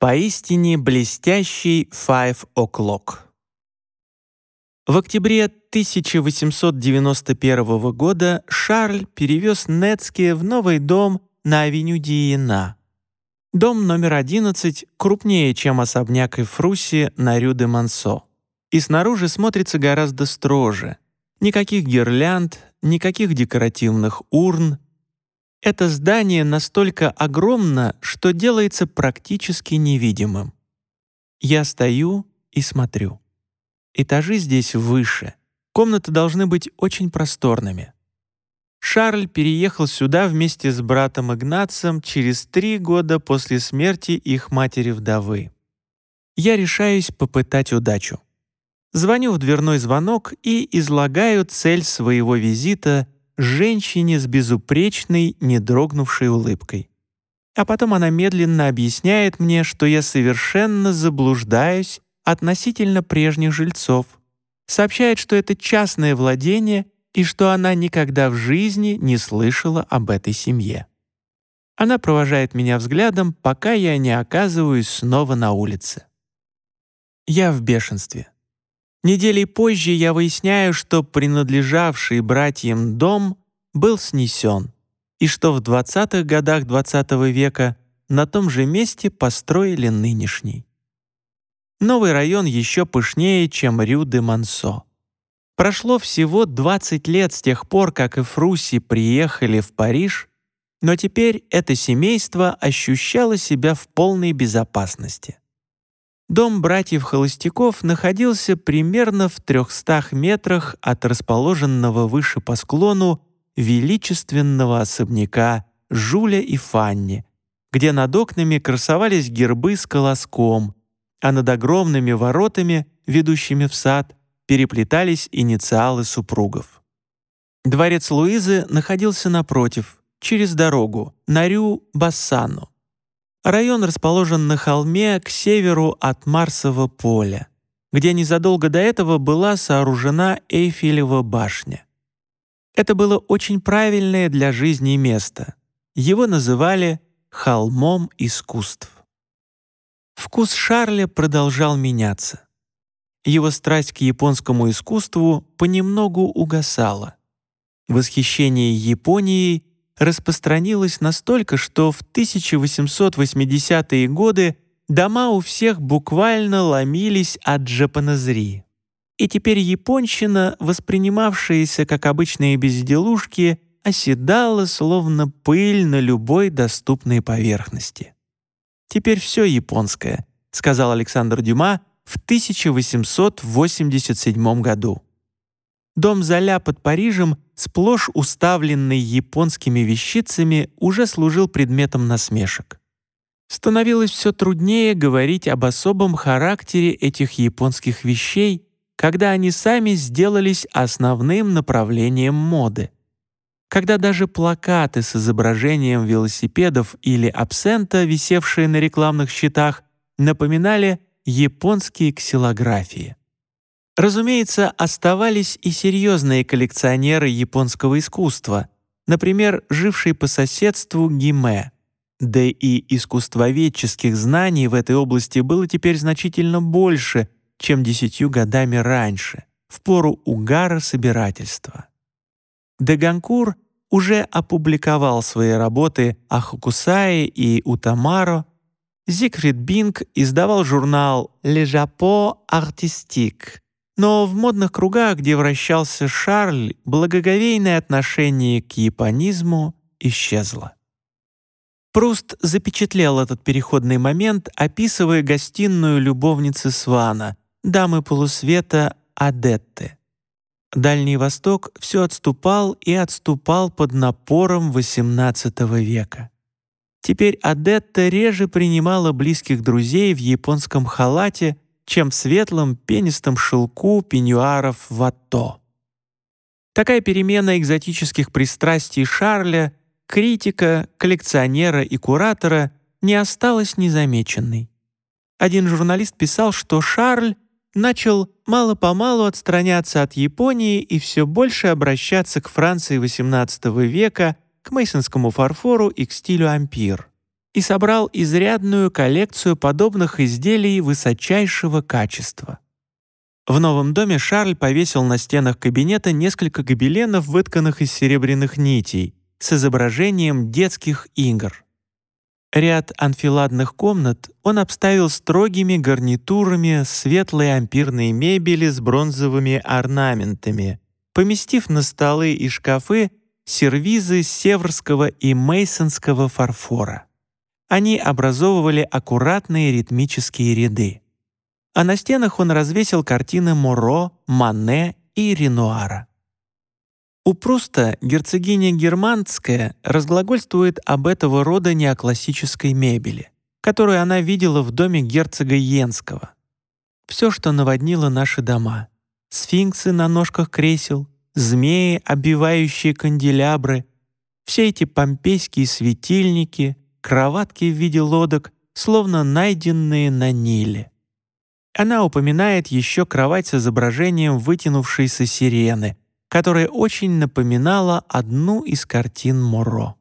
Поистине блестящий «Five O'Clock». В октябре 1891 года Шарль перевез Нецке в новый дом на авеню Диена. Дом номер 11 крупнее, чем особняк Эфруси на Рю-де-Мансо. И снаружи смотрится гораздо строже. Никаких гирлянд, никаких декоративных урн. Это здание настолько огромно, что делается практически невидимым. Я стою и смотрю. Этажи здесь выше. Комнаты должны быть очень просторными. Шарль переехал сюда вместе с братом Игнацием через три года после смерти их матери-вдовы. Я решаюсь попытать удачу. Звоню в дверной звонок и излагаю цель своего визита женщине с безупречной, не дрогнувшей улыбкой. А потом она медленно объясняет мне, что я совершенно заблуждаюсь относительно прежних жильцов, сообщает, что это частное владение и что она никогда в жизни не слышала об этой семье. Она провожает меня взглядом, пока я не оказываюсь снова на улице. Я в бешенстве. Неделей позже я выясняю, что принадлежавший братьям дом был снесен, и что в 20-х годах XX -го века на том же месте построили нынешний. Новый район еще пышнее, чем Рю-де-Мансо. Прошло всего 20 лет с тех пор, как Эфруси приехали в Париж, но теперь это семейство ощущало себя в полной безопасности. Дом братьев Холостяков находился примерно в 300 метрах от расположенного выше по склону величественного особняка Жуля и Фанни, где над окнами красовались гербы с колоском, а над огромными воротами, ведущими в сад, переплетались инициалы супругов. Дворец Луизы находился напротив, через дорогу, на Рю-Бассану. Район расположен на холме к северу от Марсового поля, где незадолго до этого была сооружена Эйфелева башня. Это было очень правильное для жизни место. Его называли «холмом искусств». Вкус Шарля продолжал меняться. Его страсть к японскому искусству понемногу угасала. Восхищение Японией распространилось настолько, что в 1880-е годы дома у всех буквально ломились от джапанезри. И теперь японщина, воспринимавшаяся как обычные безделушки, оседала словно пыль на любой доступной поверхности. Теперь все японское, сказал Александр Дюма в 1887 году. Дом Золя под Парижем, сплошь уставленный японскими вещицами, уже служил предметом насмешек. Становилось все труднее говорить об особом характере этих японских вещей, когда они сами сделались основным направлением моды когда даже плакаты с изображением велосипедов или абсента, висевшие на рекламных щитах, напоминали японские ксилографии. Разумеется, оставались и серьезные коллекционеры японского искусства, например, живший по соседству Гиме. Да и искусствоведческих знаний в этой области было теперь значительно больше, чем десятью годами раньше, в пору угара собирательства. Деганкур уже опубликовал свои работы о Хокусае и Утамаро, Зигфрид Бинг издавал журнал «Le Japon Artistique», но в модных кругах, где вращался Шарль, благоговейное отношение к японизму исчезло. Пруст запечатлел этот переходный момент, описывая гостиную любовницы Свана, дамы полусвета Адетты. Дальний Восток все отступал и отступал под напором XVIII века. Теперь Адетта реже принимала близких друзей в японском халате, чем в светлом пенистом шелку пеньюаров ватто. Такая перемена экзотических пристрастий Шарля, критика, коллекционера и куратора не осталась незамеченной. Один журналист писал, что Шарль начал мало-помалу отстраняться от Японии и все больше обращаться к Франции XVIII века, к мейсонскому фарфору и к стилю ампир. и собрал изрядную коллекцию подобных изделий высочайшего качества. В новом доме Шарль повесил на стенах кабинета несколько гобеленов, вытканных из серебряных нитей, с изображением детских игр. Ряд анфиладных комнат он обставил строгими гарнитурами светлой ампирной мебели с бронзовыми орнаментами, поместив на столы и шкафы сервизы северского и мейсонского фарфора. Они образовывали аккуратные ритмические ряды а на стенах он развесил картины Моро, Мане и Ренуара. У Пруста герцогиня Германская разглагольствует об этого рода неоклассической мебели, которую она видела в доме герцога Йенского. Все, что наводнило наши дома — сфинксы на ножках кресел, змеи, оббивающие канделябры, все эти помпейские светильники, кроватки в виде лодок, словно найденные на Ниле. Она упоминает еще кровать с изображением вытянувшейся сирены, которая очень напоминала одну из картин Моро.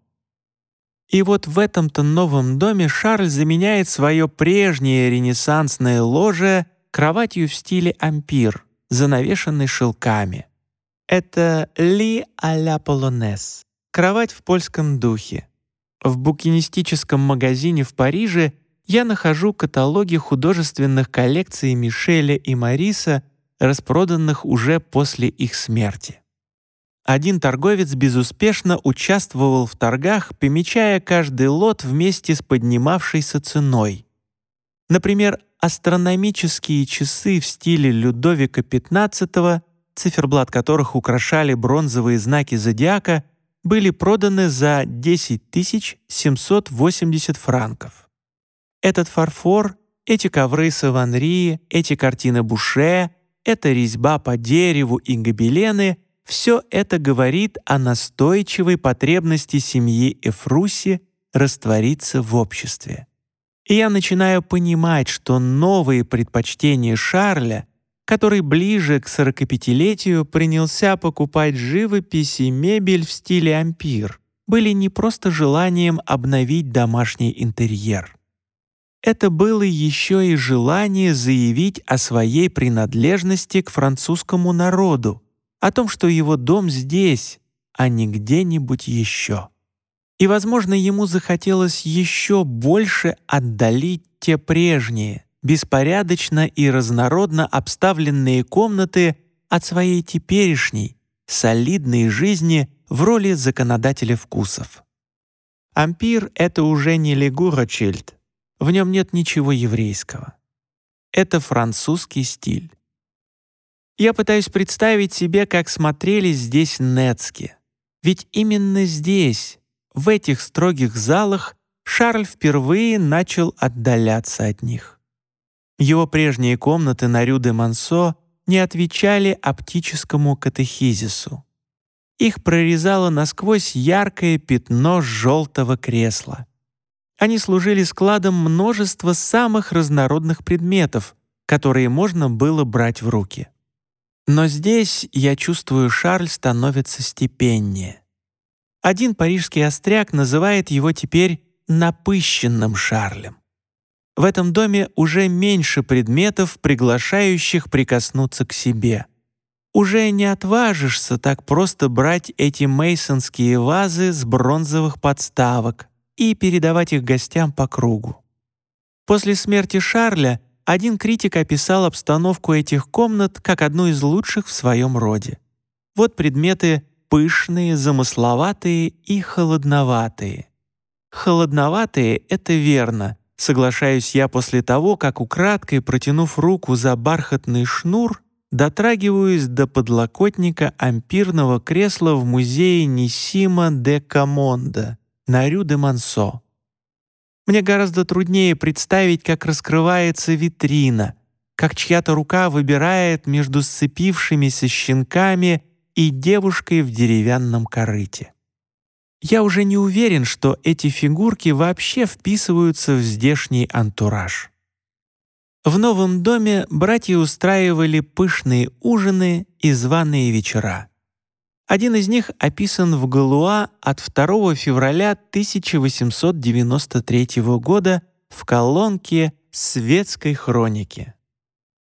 И вот в этом-то новом доме Шарль заменяет свое прежнее ренессансное ложе кроватью в стиле ампир, занавешенной шелками. Это «Ли а-ля полонез» — кровать в польском духе. В букинистическом магазине в Париже — я нахожу каталоги художественных коллекций Мишеля и Мариса, распроданных уже после их смерти. Один торговец безуспешно участвовал в торгах, помечая каждый лот вместе с поднимавшейся ценой. Например, астрономические часы в стиле Людовика XV, циферблат которых украшали бронзовые знаки зодиака, были проданы за 10 780 франков. Этот фарфор, эти ковры Саванри, эти картины Буше, эта резьба по дереву и гобелены — все это говорит о настойчивой потребности семьи Эфруси раствориться в обществе. И я начинаю понимать, что новые предпочтения Шарля, который ближе к 45-летию принялся покупать живопись и мебель в стиле ампир, были не просто желанием обновить домашний интерьер это было еще и желание заявить о своей принадлежности к французскому народу, о том, что его дом здесь, а не где-нибудь еще. И, возможно, ему захотелось еще больше отдалить те прежние, беспорядочно и разнородно обставленные комнаты от своей теперешней, солидной жизни в роли законодателя вкусов. Ампир — это уже не Легурочельд, в нем нет ничего еврейского. Это французский стиль. Я пытаюсь представить себе, как смотрелись здесь Нецки. Ведь именно здесь, в этих строгих залах, Шарль впервые начал отдаляться от них. Его прежние комнаты на Рю-де-Мансо не отвечали оптическому катехизису. Их прорезало насквозь яркое пятно желтого кресла. Они служили складом множества самых разнородных предметов, которые можно было брать в руки. Но здесь, я чувствую, Шарль становится степеннее. Один парижский остряк называет его теперь «напыщенным Шарлем». В этом доме уже меньше предметов, приглашающих прикоснуться к себе. Уже не отважишься так просто брать эти мейсонские вазы с бронзовых подставок, и передавать их гостям по кругу. После смерти Шарля один критик описал обстановку этих комнат как одну из лучших в своем роде. Вот предметы пышные, замысловатые и холодноватые. Холодноватые — это верно, соглашаюсь я после того, как украдкой, протянув руку за бархатный шнур, дотрагиваюсь до подлокотника ампирного кресла в музее Нисима де Камонда, на Рю-де-Мансо. Мне гораздо труднее представить, как раскрывается витрина, как чья-то рука выбирает между сцепившимися щенками и девушкой в деревянном корыте. Я уже не уверен, что эти фигурки вообще вписываются в здешний антураж. В новом доме братья устраивали пышные ужины и званые вечера. Один из них описан в Галуа от 2 февраля 1893 года в колонке «Светской хроники».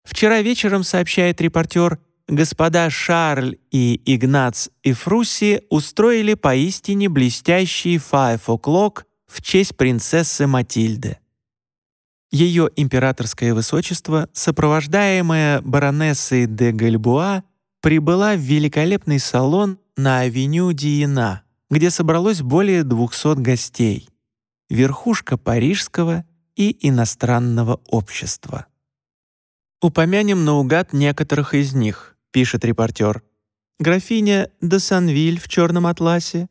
Вчера вечером, сообщает репортер, господа Шарль и Игнац Ифруси устроили поистине блестящий «Five O'Clock» в честь принцессы Матильды. Ее императорское высочество, сопровождаемое баронессой де Гальбуа, прибыла в великолепный салон на авеню Диена, где собралось более 200 гостей, верхушка парижского и иностранного общества. Упомянем наугад некоторых из них, пишет репортер. Графиня де Санвиль в черном атласе,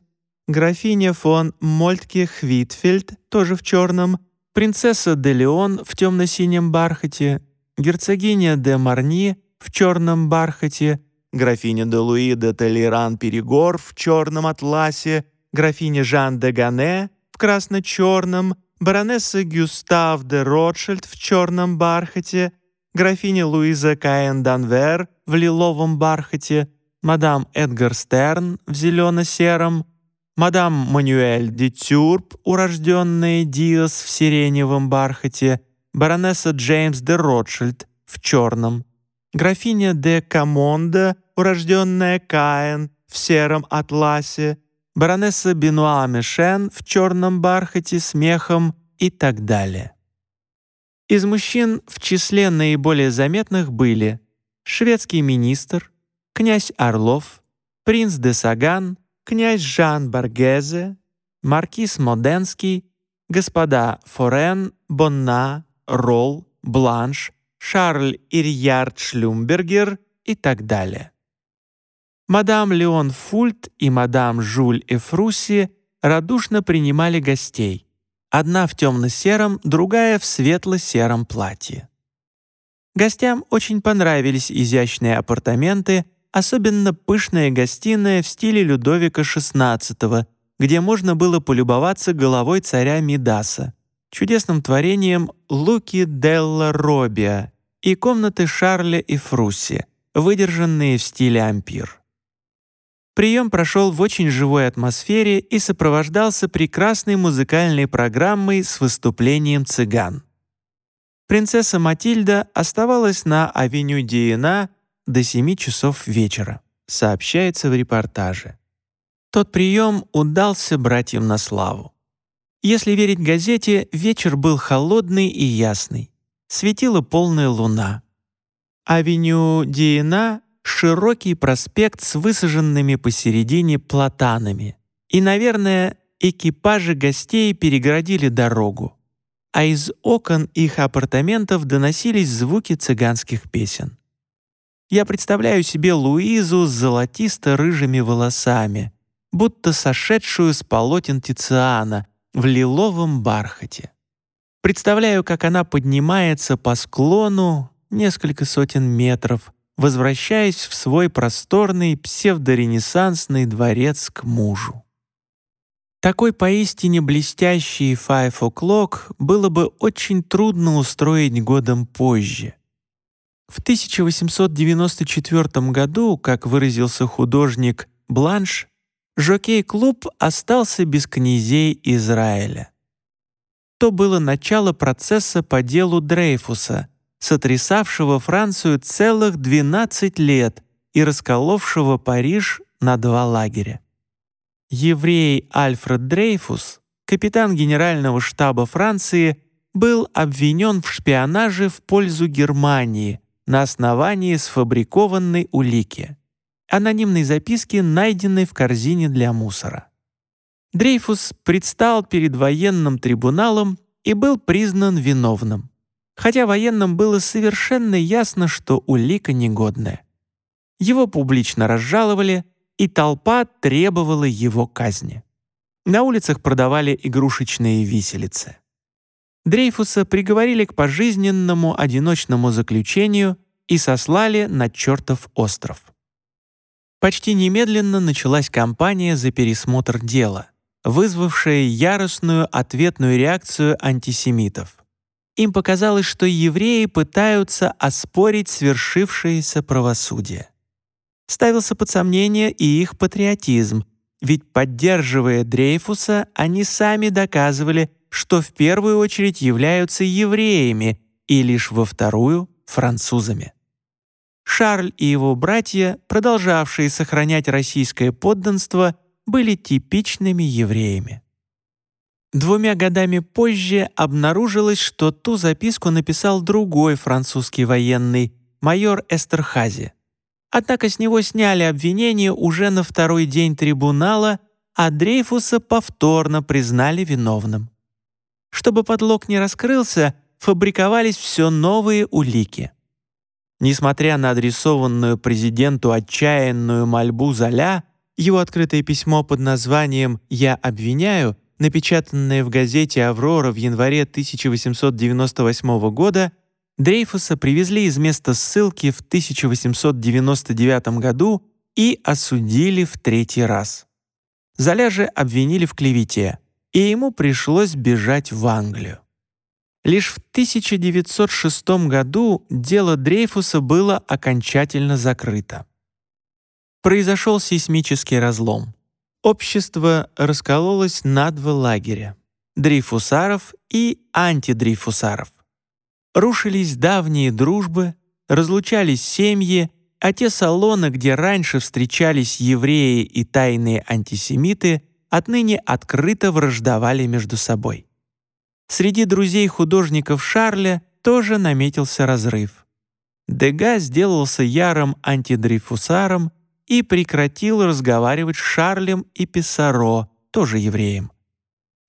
графиня фон Мольтке Хвитфельд тоже в черном, принцесса де Леон в темно-синем бархате, герцогиня де Марни в черном бархате, графиня де Луи де Толеран Перегор в черном атласе, графиня Жан де Гане в красно-черном, баронесса Гюстав де Ротшильд в черном бархате, графиня Луиза Каэн Данвер в лиловом бархате, мадам Эдгар Стерн в зелено-сером, мадам Мануэль де Тюрп, урожденная Диас в сиреневом бархате, баронесса Джеймс де Ротшильд в черном, графиня де Камонда, урожденная Каэн в сером атласе, баронесса Бенуа Мишен в черном бархате с мехом и так далее. Из мужчин в числе наиболее заметных были шведский министр, князь Орлов, принц де Саган, князь Жан Боргезе, маркиз Моденский, господа Форен, Бонна, Ролл, Бланш, Шарль Ирьярд Шлюмбергер и так далее. Мадам Леон Фульт и мадам Жуль Эфруси радушно принимали гостей, одна в темно-сером, другая в светло-сером платье. Гостям очень понравились изящные апартаменты, особенно пышная гостиная в стиле Людовика XVI, где можно было полюбоваться головой царя Мидаса, чудесным творением Луки Делла Робиа и комнаты Шарля и Фрусси, выдержанные в стиле ампир. Прием прошел в очень живой атмосфере и сопровождался прекрасной музыкальной программой с выступлением цыган. Принцесса Матильда оставалась на авеню Диена до 7 часов вечера, сообщается в репортаже. Тот прием удался братьям на славу. Если верить газете, вечер был холодный и ясный. Светила полная луна. Авеню Диена широкий проспект с высаженными посередине платанами. И, наверное, экипажи гостей перегородили дорогу, а из окон их апартаментов доносились звуки цыганских песен. Я представляю себе Луизу с золотисто-рыжими волосами, будто сошедшую с полотен Тициана в лиловом бархате. Представляю, как она поднимается по склону несколько сотен метров, возвращаясь в свой просторный псевдоренессансный дворец к мужу. Такой поистине блестящий «Five O'Clock» было бы очень трудно устроить годом позже. В 1894 году, как выразился художник Бланш, жокей-клуб остался без князей Израиля. То было начало процесса по делу Дрейфуса — сотрясавшего Францию целых 12 лет и расколовшего Париж на два лагеря. Еврей Альфред Дрейфус, капитан генерального штаба Франции, был обвинен в шпионаже в пользу Германии на основании сфабрикованной улики — анонимной записки, найденной в корзине для мусора. Дрейфус предстал перед военным трибуналом и был признан виновным хотя военным было совершенно ясно, что улика негодная. Его публично разжаловали, и толпа требовала его казни. На улицах продавали игрушечные виселицы. Дрейфуса приговорили к пожизненному одиночному заключению и сослали на чертов остров. Почти немедленно началась кампания за пересмотр дела, вызвавшая яростную ответную реакцию антисемитов. Им показалось, что евреи пытаются оспорить свершившееся правосудие. ставился под сомнение и их патриотизм, ведь, поддерживая Дрейфуса, они сами доказывали, что в первую очередь являются евреями и лишь во вторую — французами. Шарль и его братья, продолжавшие сохранять российское подданство, были типичными евреями. Двумя годами позже обнаружилось, что ту записку написал другой французский военный, майор Эстерхази. Однако с него сняли обвинение уже на второй день трибунала, а Дрейфуса повторно признали виновным. Чтобы подлог не раскрылся, фабриковались все новые улики. Несмотря на адресованную президенту отчаянную мольбу Золя, его открытое письмо под названием «Я обвиняю», напечатанное в газете «Аврора» в январе 1898 года, Дрейфуса привезли из места ссылки в 1899 году и осудили в третий раз. Золя обвинили в клевете, и ему пришлось бежать в Англию. Лишь в 1906 году дело Дрейфуса было окончательно закрыто. Произошел сейсмический разлом. Общество раскололось на два лагеря — дрейфусаров и антидрейфусаров. Рушились давние дружбы, разлучались семьи, а те салоны, где раньше встречались евреи и тайные антисемиты, отныне открыто враждовали между собой. Среди друзей художников Шарля тоже наметился разрыв. Дега сделался ярым антидрейфусаром и прекратил разговаривать с Шарлем и Писаро, тоже евреем.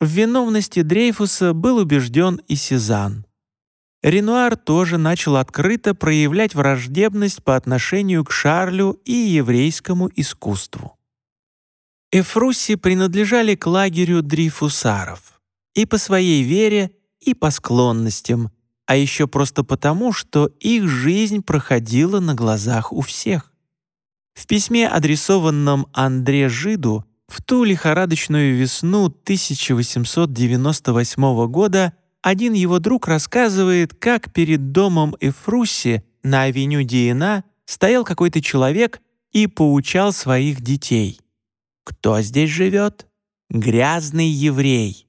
В виновности Дрейфуса был убежден и Сезанн. Ренуар тоже начал открыто проявлять враждебность по отношению к Шарлю и еврейскому искусству. Эфруси принадлежали к лагерю дрейфусаров и по своей вере, и по склонностям, а еще просто потому, что их жизнь проходила на глазах у всех. В письме, адресованном Андре Жиду, в ту лихорадочную весну 1898 года один его друг рассказывает, как перед домом Эфруси на авеню Диена стоял какой-то человек и поучал своих детей. «Кто здесь живет? Грязный еврей.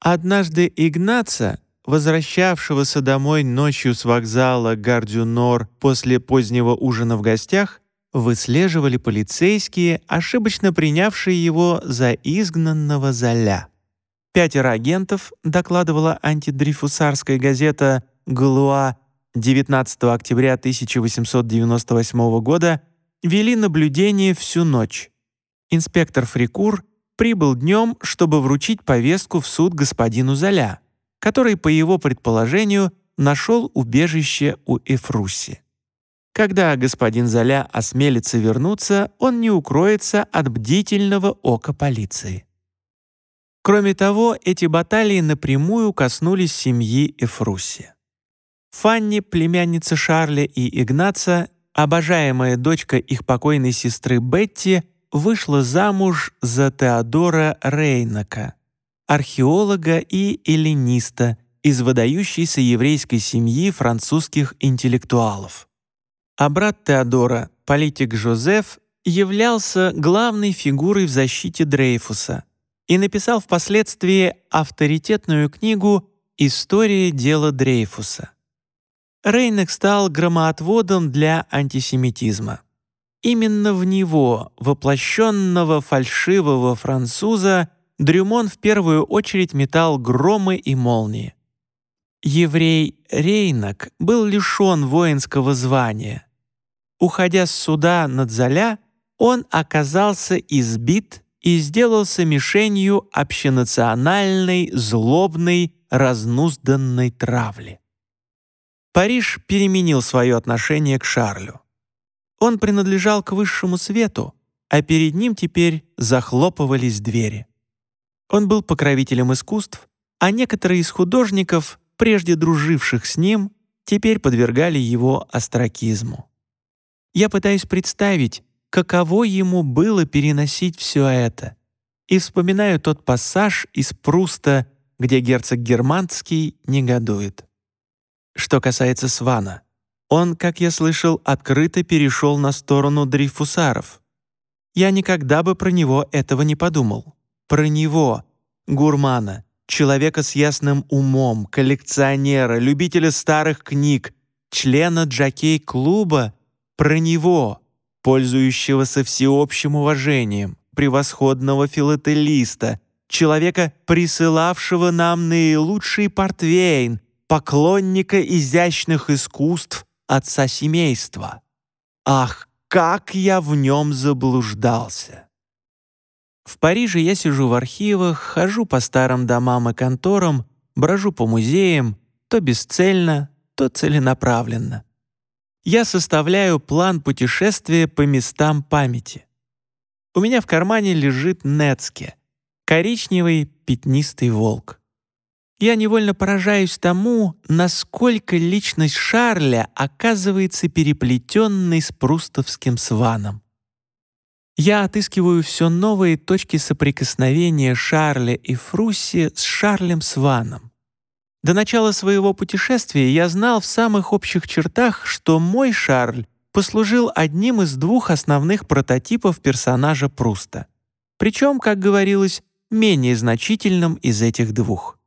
Однажды Игнаца, возвращавшегося домой ночью с вокзала Гардюнор после позднего ужина в гостях, выслеживали полицейские, ошибочно принявшие его за изгнанного Золя. Пятеро агентов, докладывала антидрифусарская газета «Галуа» 19 октября 1898 года, вели наблюдение всю ночь. Инспектор Фрикур прибыл днем, чтобы вручить повестку в суд господину Золя, который, по его предположению, нашел убежище у Эфруси. Когда господин Золя осмелится вернуться, он не укроется от бдительного ока полиции. Кроме того, эти баталии напрямую коснулись семьи Эфруси. Фанни, племянница Шарля и Игнаца, обожаемая дочка их покойной сестры Бетти, вышла замуж за Теодора Рейнака, археолога и эллиниста из выдающейся еврейской семьи французских интеллектуалов. А брат Теодора, политик Жозеф, являлся главной фигурой в защите Дрейфуса и написал впоследствии авторитетную книгу «История дела Дрейфуса». Рейнек стал громоотводом для антисемитизма. Именно в него, воплощенного фальшивого француза, Дрюмон в первую очередь метал громы и молнии. Еврей Рейнок был лишен воинского звания. Уходя с суда над Золя, он оказался избит и сделался мишенью общенациональной, злобной, разнузданной травли. Париж переменил свое отношение к Шарлю. Он принадлежал к высшему свету, а перед ним теперь захлопывались двери. Он был покровителем искусств, а некоторые из художников, прежде друживших с ним, теперь подвергали его остракизму. Я пытаюсь представить, каково ему было переносить все это, и вспоминаю тот пассаж из Пруста, где герцог Германский негодует. Что касается Свана — Он, как я слышал, открыто перешел на сторону дрейфусаров. Я никогда бы про него этого не подумал. Про него, гурмана, человека с ясным умом, коллекционера, любителя старых книг, члена джокей-клуба, про него, пользующегося всеобщим уважением, превосходного филателиста, человека, присылавшего нам наилучший портвейн, поклонника изящных искусств отца семейства. Ах, как я в нем заблуждался! В Париже я сижу в архивах, хожу по старым домам и конторам, брожу по музеям, то бесцельно, то целенаправленно. Я составляю план путешествия по местам памяти. У меня в кармане лежит Нецке, коричневый пятнистый волк. Я невольно поражаюсь тому, насколько личность Шарля оказывается переплетенной с прустовским сваном. Я отыскиваю все новые точки соприкосновения Шарля и Фрусси с Шарлем Сваном. До начала своего путешествия я знал в самых общих чертах, что мой Шарль послужил одним из двух основных прототипов персонажа Пруста. Причем, как говорилось, менее значительным из этих двух.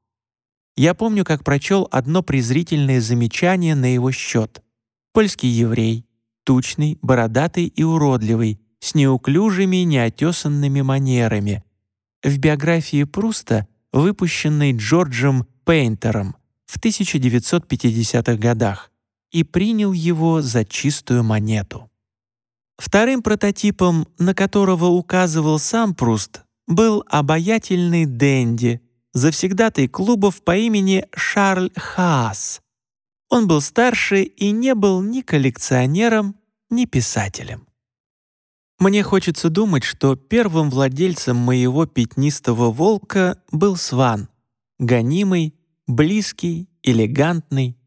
Я помню, как прочел одно презрительное замечание на его счет. Польский еврей, тучный, бородатый и уродливый, с неуклюжими, неотесанными манерами. В биографии Пруста, выпущенной Джорджем Пейнтером в 1950-х годах, и принял его за чистую монету. Вторым прототипом, на которого указывал сам Пруст, был обаятельный Дэнди, завсегдатый клубов по имени Шарль Хаас. Он был старше и не был ни коллекционером, ни писателем. Мне хочется думать, что первым владельцем моего пятнистого волка был Сван, гонимый, близкий, элегантный,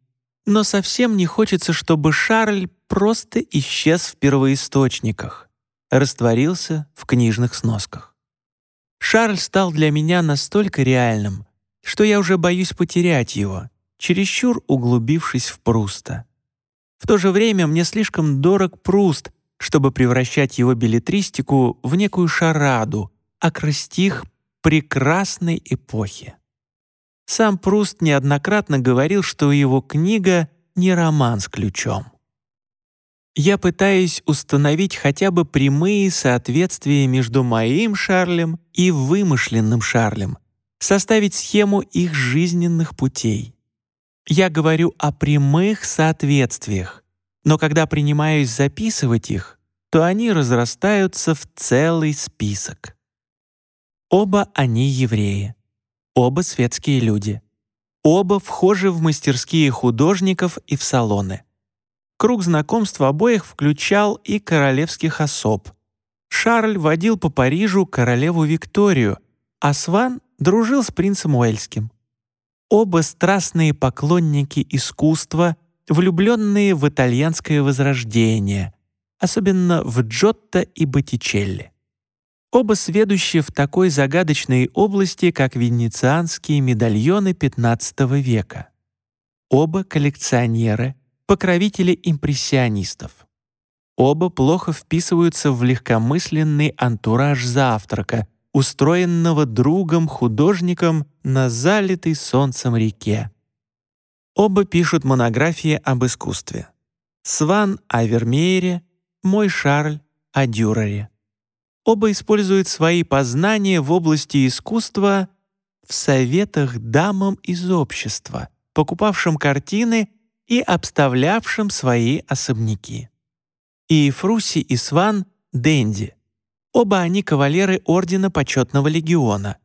но совсем не хочется, чтобы Шарль просто исчез в первоисточниках, растворился в книжных сносках. Шарль стал для меня настолько реальным, что я уже боюсь потерять его, чересчур углубившись в Пруста. В то же время мне слишком дорог Пруст, чтобы превращать его билетристику в некую шараду, акростих прекрасной эпохи. Сам Пруст неоднократно говорил, что его книга не роман с ключом. Я пытаюсь установить хотя бы прямые соответствия между моим Шарлем и вымышленным Шарлем, составить схему их жизненных путей. Я говорю о прямых соответствиях, но когда принимаюсь записывать их, то они разрастаются в целый список. Оба они евреи. Оба светские люди. Оба вхожи в мастерские художников и в салоны. Круг знакомств обоих включал и королевских особ. Шарль водил по Парижу королеву Викторию, а Сван дружил с принцем Уэльским. Оба страстные поклонники искусства, влюбленные в итальянское возрождение, особенно в Джотто и Боттичелли оба сведущие в такой загадочной области, как венецианские медальоны XV века. Оба коллекционеры, покровители импрессионистов. Оба плохо вписываются в легкомысленный антураж завтрака, устроенного другом-художником на залитой солнцем реке. Оба пишут монографии об искусстве. Сван о Вермеере, мой Шарль о Дюрере. Оба используют свои познания в области искусства в советах дамам из общества, покупавшим картины и обставлявшим свои особняки. И Фруси и Сван — Дэнди. Оба они кавалеры Ордена Почетного Легиона.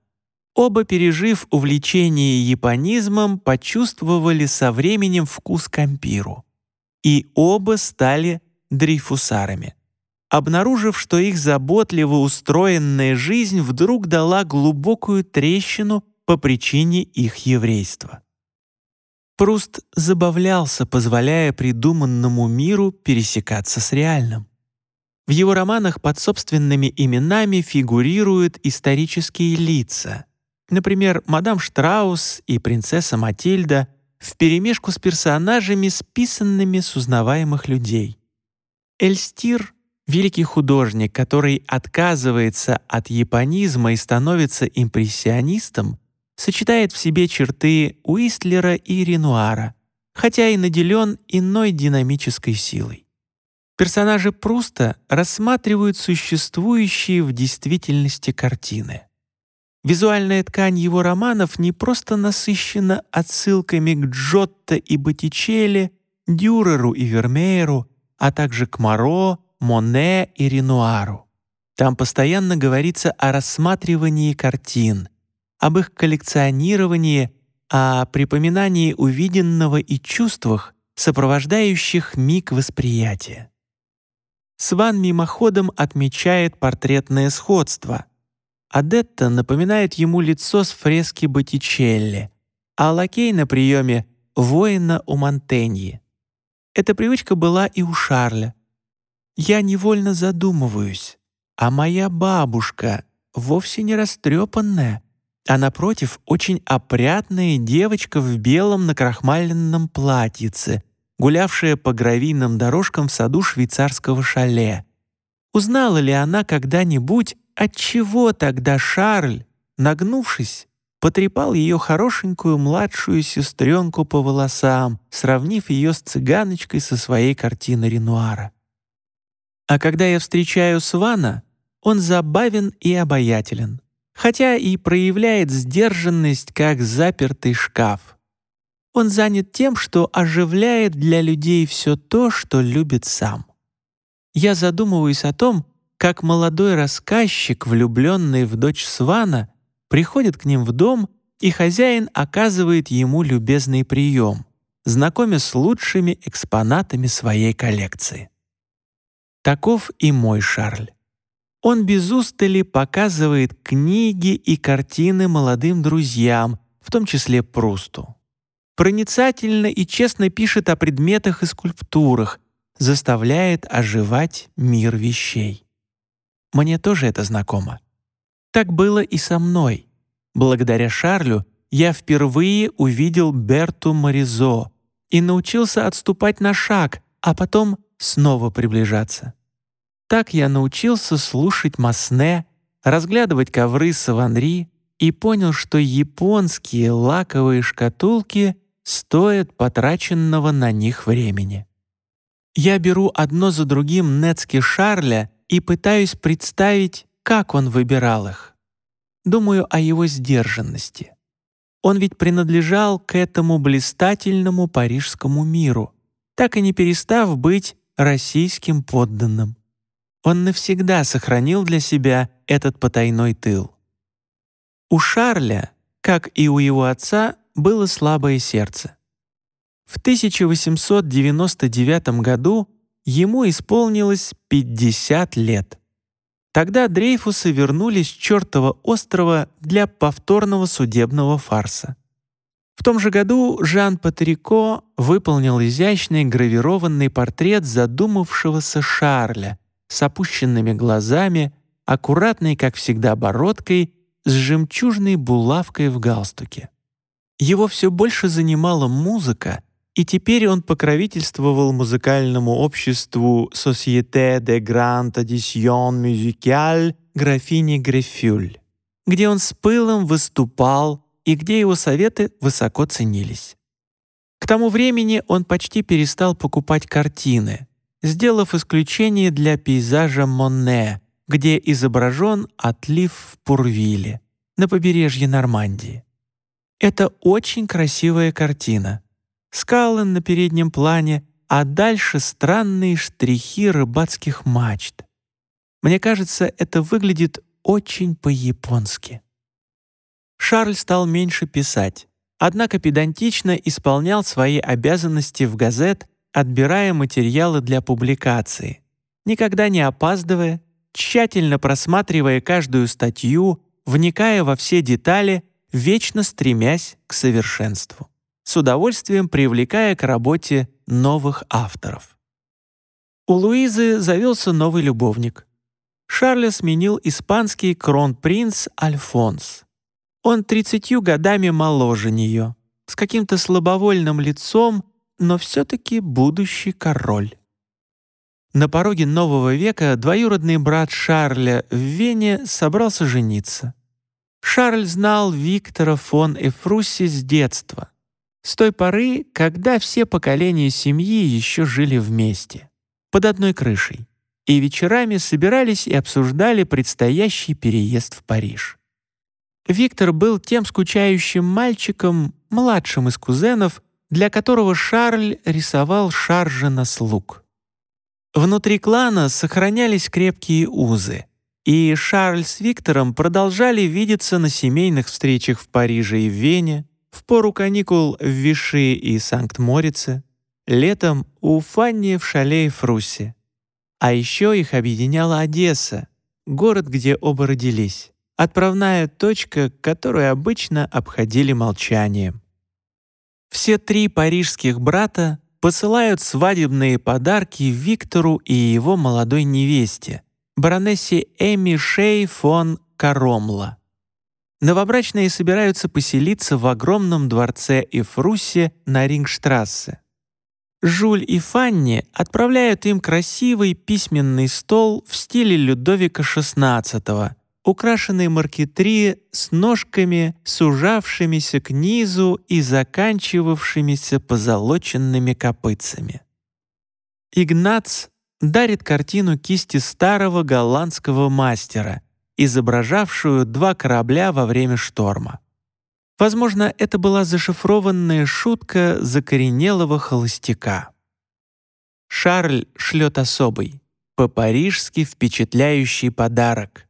Оба, пережив увлечение японизмом, почувствовали со временем вкус к ампиру. И оба стали дрейфусарами обнаружив, что их заботливо устроенная жизнь вдруг дала глубокую трещину по причине их еврейства. Пруст забавлялся, позволяя придуманному миру пересекаться с реальным. В его романах под собственными именами фигурируют исторические лица, например, мадам Штраус и принцесса Матильда, вперемешку с персонажами, списанными с узнаваемых людей. Эльстир — великий художник, который отказывается от японизма и становится импрессионистом, сочетает в себе черты Уистлера и Ренуара, хотя и наделен иной динамической силой. Персонажи Пруста рассматривают существующие в действительности картины. Визуальная ткань его романов не просто насыщена отсылками к Джотто и Боттичелли, Дюреру и Вермееру, а также к Моро, Моне и Ренуару. Там постоянно говорится о рассматривании картин, об их коллекционировании, о припоминании увиденного и чувствах, сопровождающих миг восприятия. Сван мимоходом отмечает портретное сходство. Адетта напоминает ему лицо с фрески Боттичелли, а лакей на приеме — воина у Монтеньи. Эта привычка была и у Шарля. Я невольно задумываюсь, а моя бабушка вовсе не растрепанная, а напротив очень опрятная девочка в белом накрахмаленном платьице, гулявшая по гравийным дорожкам в саду швейцарского шале. Узнала ли она когда-нибудь, от чего тогда Шарль, нагнувшись, потрепал ее хорошенькую младшую сестренку по волосам, сравнив ее с цыганочкой со своей картины Ренуара. А когда я встречаю Свана, он забавен и обаятелен, хотя и проявляет сдержанность, как запертый шкаф. Он занят тем, что оживляет для людей все то, что любит сам. Я задумываюсь о том, как молодой рассказчик, влюбленный в дочь Свана, приходит к ним в дом, и хозяин оказывает ему любезный прием, знакомя с лучшими экспонатами своей коллекции. Таков и мой Шарль. Он без устали показывает книги и картины молодым друзьям, в том числе Прусту проницательно и честно пишет о предметах и скульптурах, заставляет оживать мир вещей. Мне тоже это знакомо. Так было и со мной. Благодаря Шарлю я впервые увидел Берту Моризо и научился отступать на шаг, а потом снова приближаться. Так я научился слушать Масне, разглядывать ковры Саванри и понял, что японские лаковые шкатулки стоят потраченного на них времени. Я беру одно за другим нецки Шарля и пытаюсь представить, как он выбирал их. Думаю о его сдержанности. Он ведь принадлежал к этому блистательному парижскому миру, так и не перестав быть российским подданным. Он навсегда сохранил для себя этот потайной тыл. У Шарля, как и у его отца, было слабое сердце. В 1899 году ему исполнилось 50 лет. Тогда Дрейфусы вернулись с чертова острова для повторного судебного фарса. В том же году Жан Патрико выполнил изящный гравированный портрет задумавшегося Шарля с опущенными глазами, аккуратной, как всегда, бородкой, с жемчужной булавкой в галстуке. Его все больше занимала музыка, и теперь он покровительствовал музыкальному обществу Société de Grande Addition Musicale графини Грефюль, где он с пылом выступал и где его советы высоко ценились. К тому времени он почти перестал покупать картины, сделав исключение для пейзажа Монне, где изображен отлив в Пурвиле, на побережье Нормандии. Это очень красивая картина. Скалы на переднем плане, а дальше странные штрихи рыбацких мачт. Мне кажется, это выглядит очень по-японски. Шарль стал меньше писать, однако педантично исполнял свои обязанности в газет, отбирая материалы для публикации, никогда не опаздывая, тщательно просматривая каждую статью, вникая во все детали вечно стремясь к совершенству, с удовольствием привлекая к работе новых авторов. У Луизы завелся новый любовник. Шарля сменил испанский кронпринц Альфонс. Он тридцатью годами моложе нее, с каким-то слабовольным лицом, но все-таки будущий король. На пороге нового века двоюродный брат Шарля в Вене собрался жениться. Шарль знал Виктора фон Эфруси с детства, с той поры, когда все поколения семьи еще жили вместе, под одной крышей, и вечерами собирались и обсуждали предстоящий переезд в Париж. Виктор был тем скучающим мальчиком, младшим из кузенов, для которого Шарль рисовал шаржи на слуг. Внутри клана сохранялись крепкие узы, и Шарль с Виктором продолжали видеться на семейных встречах в Париже и в Вене, в пору каникул в Виши и Санкт-Морице, летом у Фанни в шале и Фруссе. А еще их объединяла Одесса, город, где оба родились, отправная точка, которую обычно обходили молчанием. Все три парижских брата посылают свадебные подарки Виктору и его молодой невесте, баронессе Эми Шей фон Каромла. Новобрачные собираются поселиться в огромном дворце Эфрусе на Рингштрассе. Жуль и Фанни отправляют им красивый письменный стол в стиле Людовика XVI, украшенный маркетри с ножками, сужавшимися к низу и заканчивавшимися позолоченными копытцами. Игнац дарит картину кисти старого голландского мастера, изображавшую два корабля во время шторма. Возможно, это была зашифрованная шутка закоренелого холостяка. Шарль шлет особый, по-парижски впечатляющий подарок —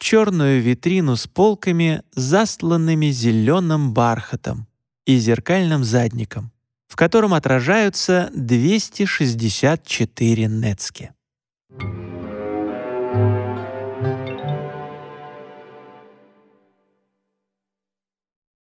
черную витрину с полками, застланными зеленым бархатом и зеркальным задником, в котором отражаются 264 нецки.